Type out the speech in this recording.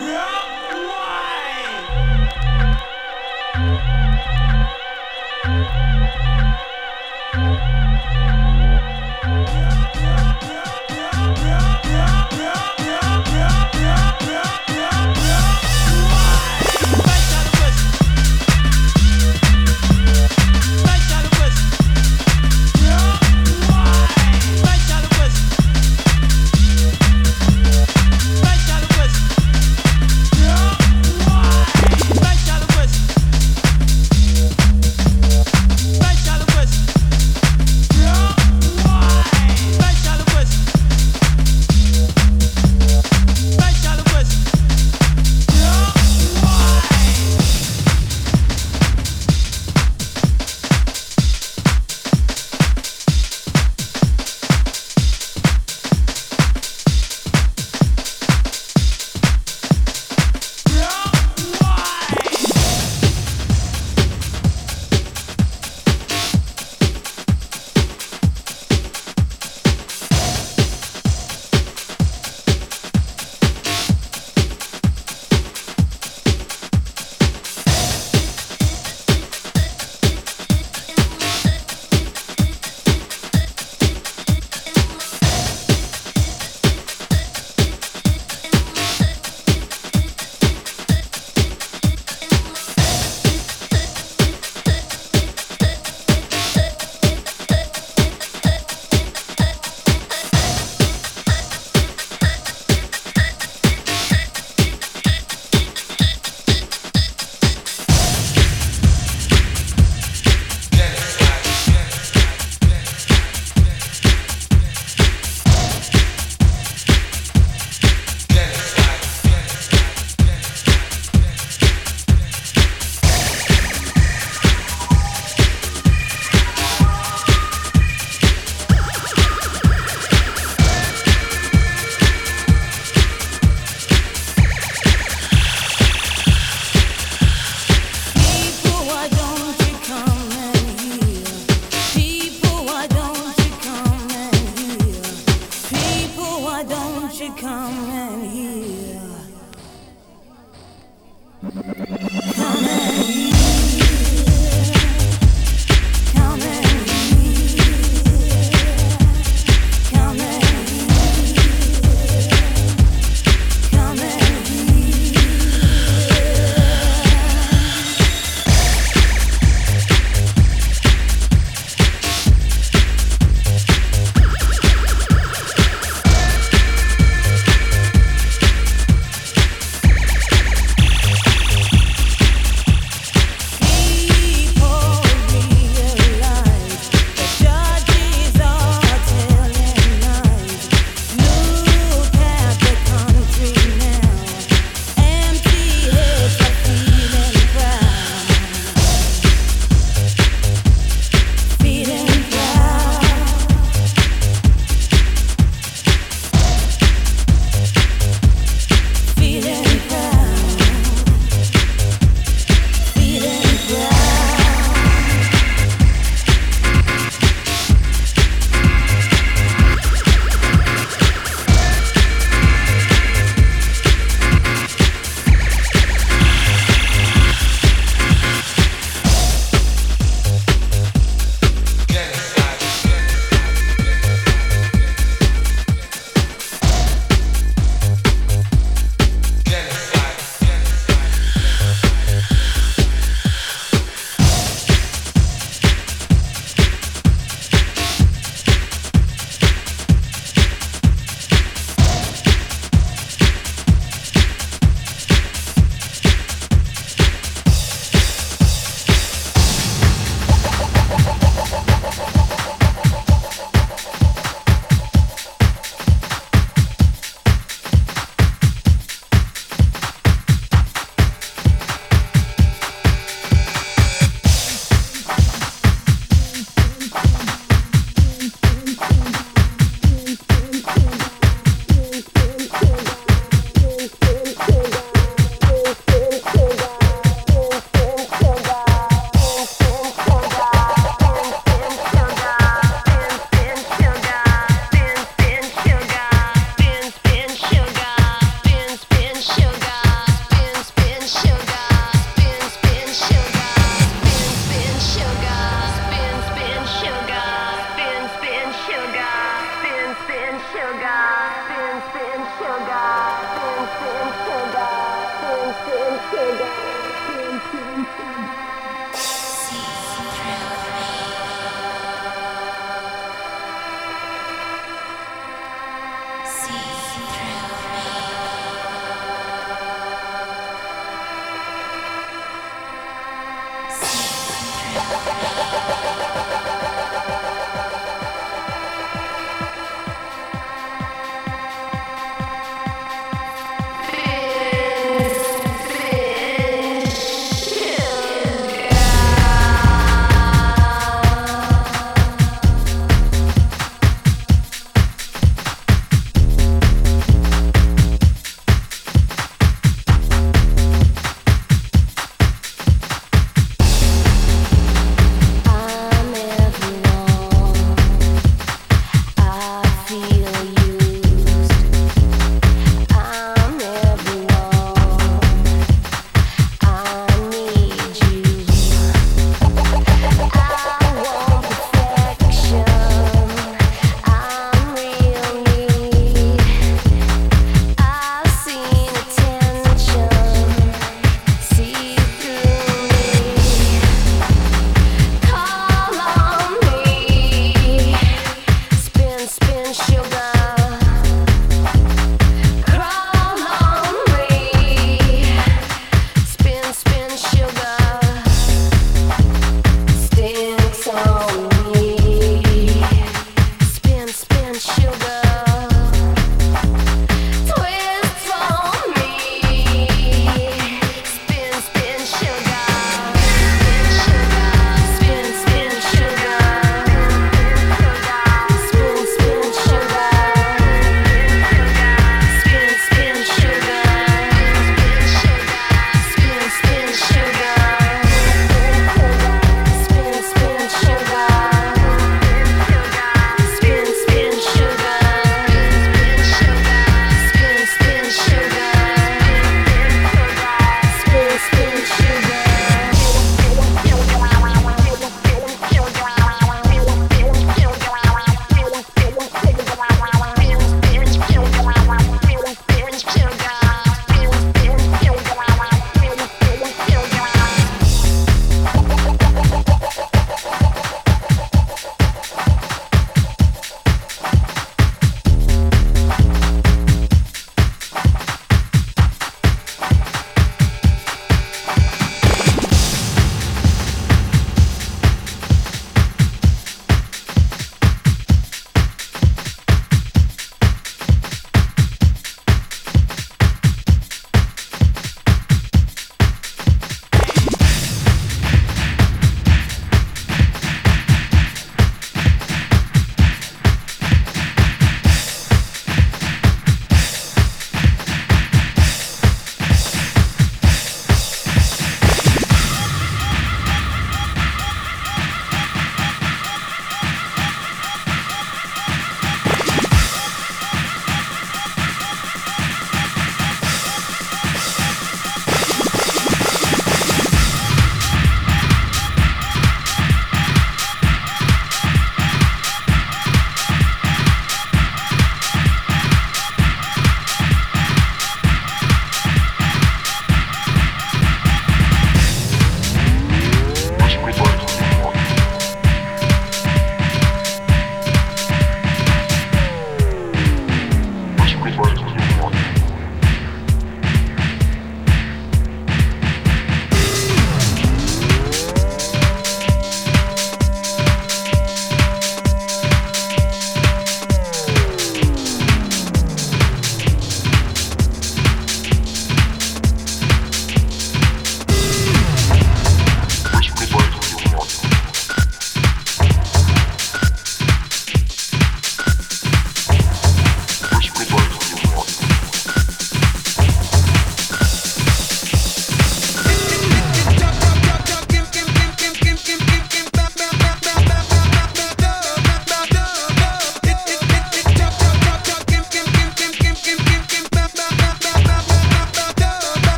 Yeah. don't you come and hear? Come and hear.